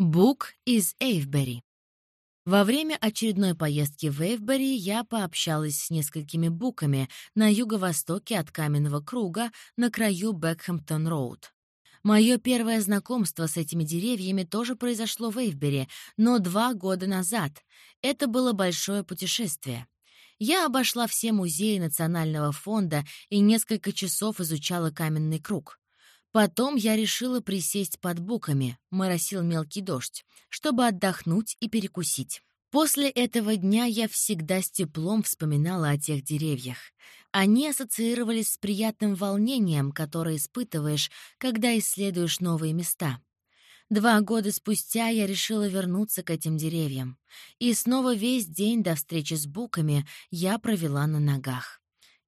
Бук из Эйвбери. Во время очередной поездки в Эйвбери я пообщалась с несколькими буками на юго-востоке от Каменного круга на краю Бекхэмптон-роуд. Мое первое знакомство с этими деревьями тоже произошло в Эйвбери, но два года назад. Это было большое путешествие. Я обошла все музеи Национального фонда и несколько часов изучала Каменный круг. Потом я решила присесть под буками, моросил мелкий дождь, чтобы отдохнуть и перекусить. После этого дня я всегда с теплом вспоминала о тех деревьях. Они ассоциировались с приятным волнением, которое испытываешь, когда исследуешь новые места. Два года спустя я решила вернуться к этим деревьям. И снова весь день до встречи с буками я провела на ногах.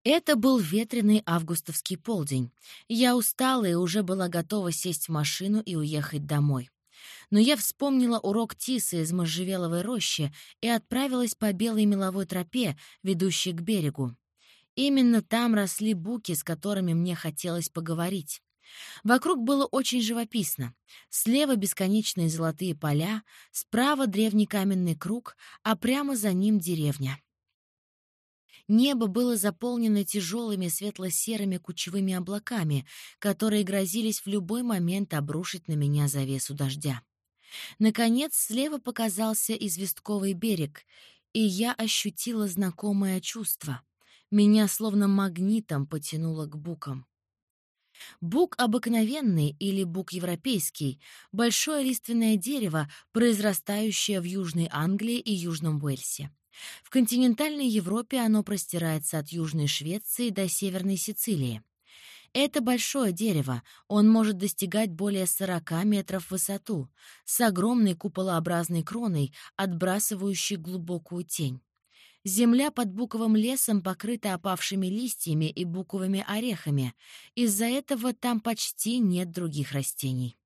Это был ветреный августовский полдень. Я устала и уже была готова сесть в машину и уехать домой. Но я вспомнила урок Тисы из можжевеловой рощи и отправилась по белой меловой тропе, ведущей к берегу. Именно там росли буки, с которыми мне хотелось поговорить. Вокруг было очень живописно. Слева бесконечные золотые поля, справа древний каменный круг, а прямо за ним деревня. Небо было заполнено тяжелыми светло-серыми кучевыми облаками, которые грозились в любой момент обрушить на меня завесу дождя. Наконец, слева показался известковый берег, и я ощутила знакомое чувство. Меня словно магнитом потянуло к букам. Бук обыкновенный или бук европейский — большое лиственное дерево, произрастающее в Южной Англии и Южном Уэльсе. В континентальной Европе оно простирается от Южной Швеции до Северной Сицилии. Это большое дерево, он может достигать более 40 метров в высоту, с огромной куполообразной кроной, отбрасывающей глубокую тень. Земля под буковым лесом покрыта опавшими листьями и буковыми орехами, из-за этого там почти нет других растений.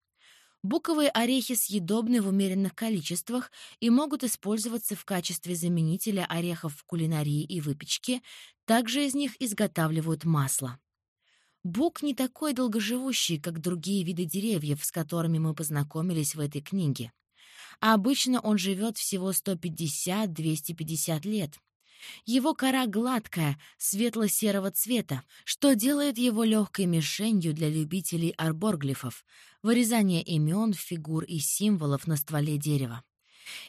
Буковые орехи съедобны в умеренных количествах и могут использоваться в качестве заменителя орехов в кулинарии и выпечке, также из них изготавливают масло. Бук не такой долгоживущий, как другие виды деревьев, с которыми мы познакомились в этой книге. А обычно он живет всего 150-250 лет. Его кора гладкая, светло-серого цвета, что делает его легкой мишенью для любителей арборглифов, вырезания имен, фигур и символов на стволе дерева.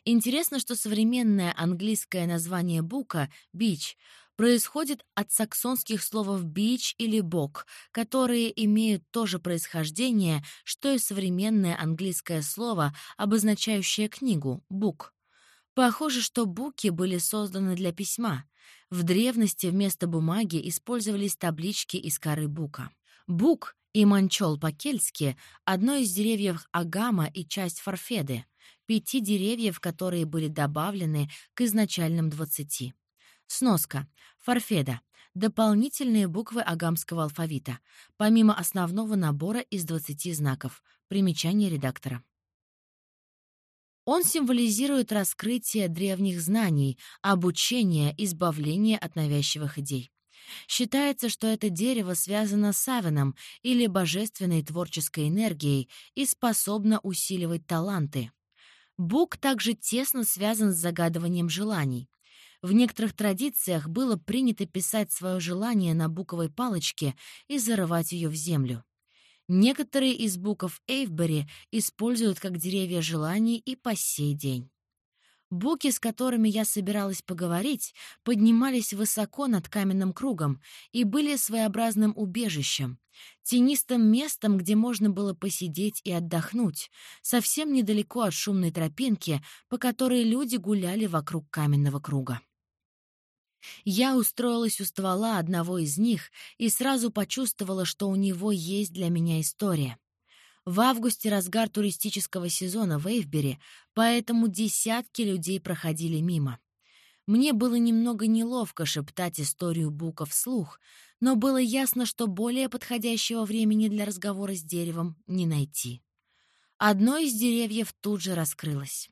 Интересно, что современное английское название бука — «бич» происходит от саксонских слов «бич» или «бок», которые имеют то же происхождение, что и современное английское слово, обозначающее книгу «бук». Похоже, что буки были созданы для письма. В древности вместо бумаги использовались таблички из коры бука. Бук и манчол по-кельтски — одно из деревьев агама и часть форфеды, пяти деревьев, которые были добавлены к изначальным двадцати. Сноска. Форфеда. Дополнительные буквы агамского алфавита, помимо основного набора из 20 знаков. Примечание редактора. Он символизирует раскрытие древних знаний, обучение, избавление от навязчивых идей. Считается, что это дерево связано с Авеном или божественной творческой энергией и способно усиливать таланты. Бук также тесно связан с загадыванием желаний. В некоторых традициях было принято писать свое желание на буковой палочке и зарывать ее в землю. Некоторые из буков Эйвбери используют как деревья желаний и по сей день. Буки, с которыми я собиралась поговорить, поднимались высоко над каменным кругом и были своеобразным убежищем, тенистым местом, где можно было посидеть и отдохнуть, совсем недалеко от шумной тропинки, по которой люди гуляли вокруг каменного круга. Я устроилась у ствола одного из них и сразу почувствовала, что у него есть для меня история. В августе разгар туристического сезона в Эйвбери, поэтому десятки людей проходили мимо. Мне было немного неловко шептать историю Бука вслух, но было ясно, что более подходящего времени для разговора с деревом не найти. Одно из деревьев тут же раскрылось.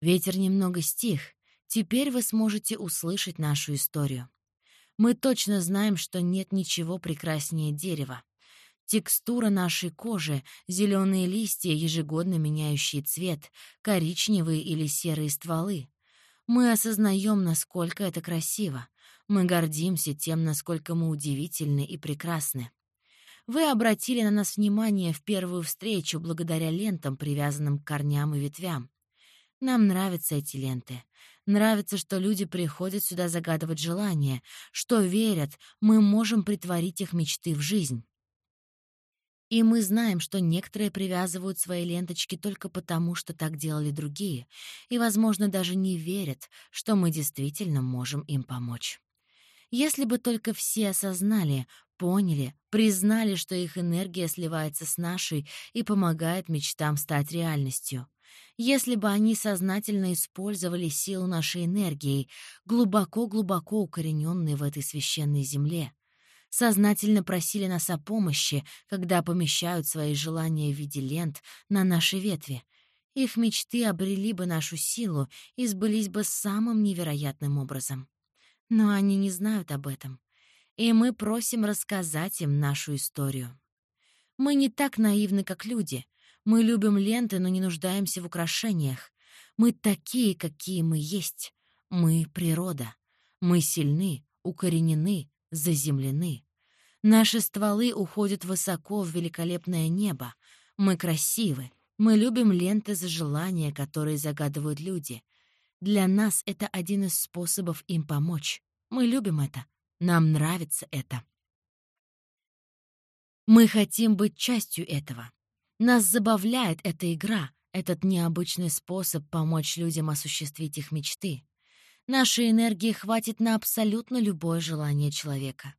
Ветер немного стих, Теперь вы сможете услышать нашу историю. Мы точно знаем, что нет ничего прекраснее дерева. Текстура нашей кожи, зеленые листья, ежегодно меняющие цвет, коричневые или серые стволы. Мы осознаем, насколько это красиво. Мы гордимся тем, насколько мы удивительны и прекрасны. Вы обратили на нас внимание в первую встречу благодаря лентам, привязанным к корням и ветвям. Нам нравятся эти ленты. Нравится, что люди приходят сюда загадывать желания, что верят, мы можем притворить их мечты в жизнь. И мы знаем, что некоторые привязывают свои ленточки только потому, что так делали другие, и, возможно, даже не верят, что мы действительно можем им помочь. Если бы только все осознали, поняли, признали, что их энергия сливается с нашей и помогает мечтам стать реальностью. Если бы они сознательно использовали силу нашей энергии, глубоко-глубоко укорененной в этой священной земле, сознательно просили нас о помощи, когда помещают свои желания в виде лент на наши ветви. Их мечты обрели бы нашу силу и сбылись бы самым невероятным образом. Но они не знают об этом. И мы просим рассказать им нашу историю. Мы не так наивны, как люди. Мы любим ленты, но не нуждаемся в украшениях. Мы такие, какие мы есть. Мы — природа. Мы сильны, укоренены, заземлены. Наши стволы уходят высоко в великолепное небо. Мы красивы. Мы любим ленты за желания, которые загадывают люди. Для нас это один из способов им помочь. Мы любим это. Нам нравится это. Мы хотим быть частью этого. Нас забавляет эта игра, этот необычный способ помочь людям осуществить их мечты. Нашей энергии хватит на абсолютно любое желание человека.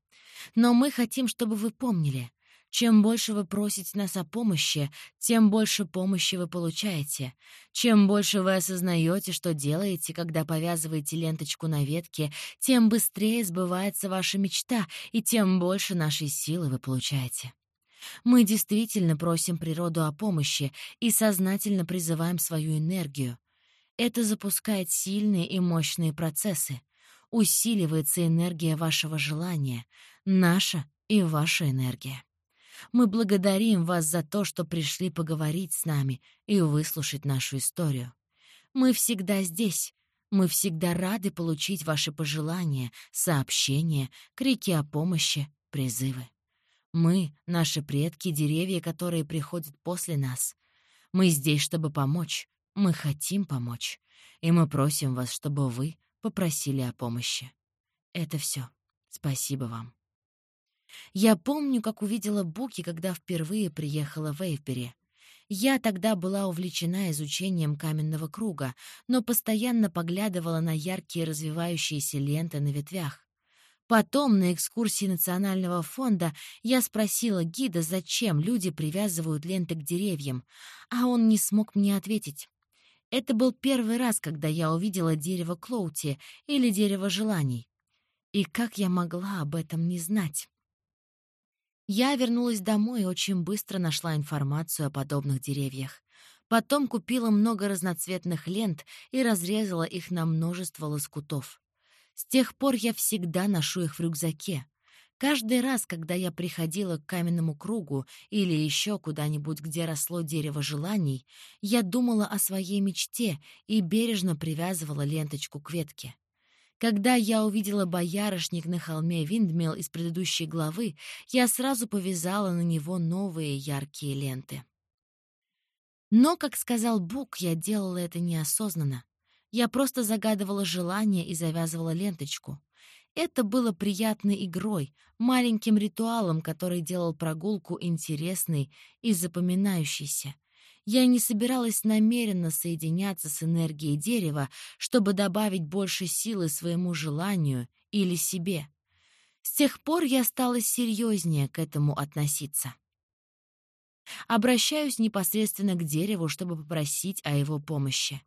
Но мы хотим, чтобы вы помнили, чем больше вы просите нас о помощи, тем больше помощи вы получаете. Чем больше вы осознаете, что делаете, когда повязываете ленточку на ветке, тем быстрее сбывается ваша мечта, и тем больше нашей силы вы получаете. Мы действительно просим природу о помощи и сознательно призываем свою энергию. Это запускает сильные и мощные процессы. Усиливается энергия вашего желания, наша и ваша энергия. Мы благодарим вас за то, что пришли поговорить с нами и выслушать нашу историю. Мы всегда здесь. Мы всегда рады получить ваши пожелания, сообщения, крики о помощи, призывы. Мы — наши предки, деревья, которые приходят после нас. Мы здесь, чтобы помочь, мы хотим помочь, и мы просим вас, чтобы вы попросили о помощи. Это все. Спасибо вам. Я помню, как увидела Буки, когда впервые приехала в Эйвбери. Я тогда была увлечена изучением каменного круга, но постоянно поглядывала на яркие развивающиеся ленты на ветвях. Потом на экскурсии Национального фонда я спросила гида, зачем люди привязывают ленты к деревьям, а он не смог мне ответить. Это был первый раз, когда я увидела дерево Клоути или дерево желаний. И как я могла об этом не знать? Я вернулась домой и очень быстро нашла информацию о подобных деревьях. Потом купила много разноцветных лент и разрезала их на множество лоскутов. С тех пор я всегда ношу их в рюкзаке. Каждый раз, когда я приходила к каменному кругу или еще куда-нибудь, где росло дерево желаний, я думала о своей мечте и бережно привязывала ленточку к ветке. Когда я увидела боярышник на холме Виндмилл из предыдущей главы, я сразу повязала на него новые яркие ленты. Но, как сказал Бук, я делала это неосознанно. Я просто загадывала желание и завязывала ленточку. Это было приятной игрой, маленьким ритуалом, который делал прогулку интересной и запоминающейся. Я не собиралась намеренно соединяться с энергией дерева, чтобы добавить больше силы своему желанию или себе. С тех пор я стала серьезнее к этому относиться. Обращаюсь непосредственно к дереву, чтобы попросить о его помощи.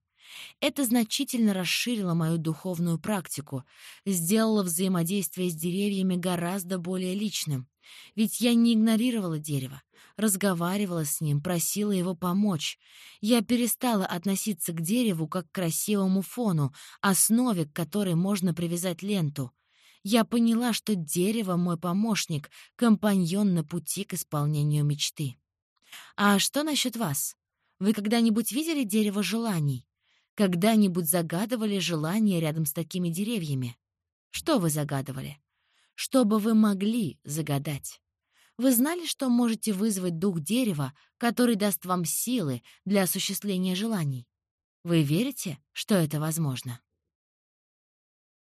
Это значительно расширило мою духовную практику, сделало взаимодействие с деревьями гораздо более личным. Ведь я не игнорировала дерево, разговаривала с ним, просила его помочь. Я перестала относиться к дереву как к красивому фону, основе, к которой можно привязать ленту. Я поняла, что дерево — мой помощник, компаньон на пути к исполнению мечты. А что насчет вас? Вы когда-нибудь видели дерево желаний? Когда-нибудь загадывали желание рядом с такими деревьями? Что вы загадывали? Что бы вы могли загадать? Вы знали, что можете вызвать дух дерева, который даст вам силы для осуществления желаний? Вы верите, что это возможно?